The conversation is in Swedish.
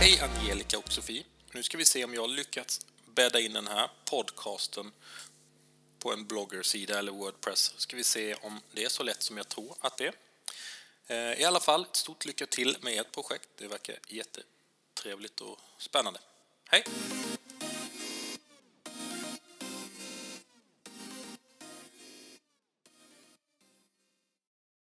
Hej Angelica och Sofie! Nu ska vi se om jag lyckats bädda in den här podcasten på en bloggersida eller Wordpress. Ska vi se om det är så lätt som jag tror att det är. Eh, I alla fall, stort lycka till med ert projekt. Det verkar jättetrevligt och spännande. Hej!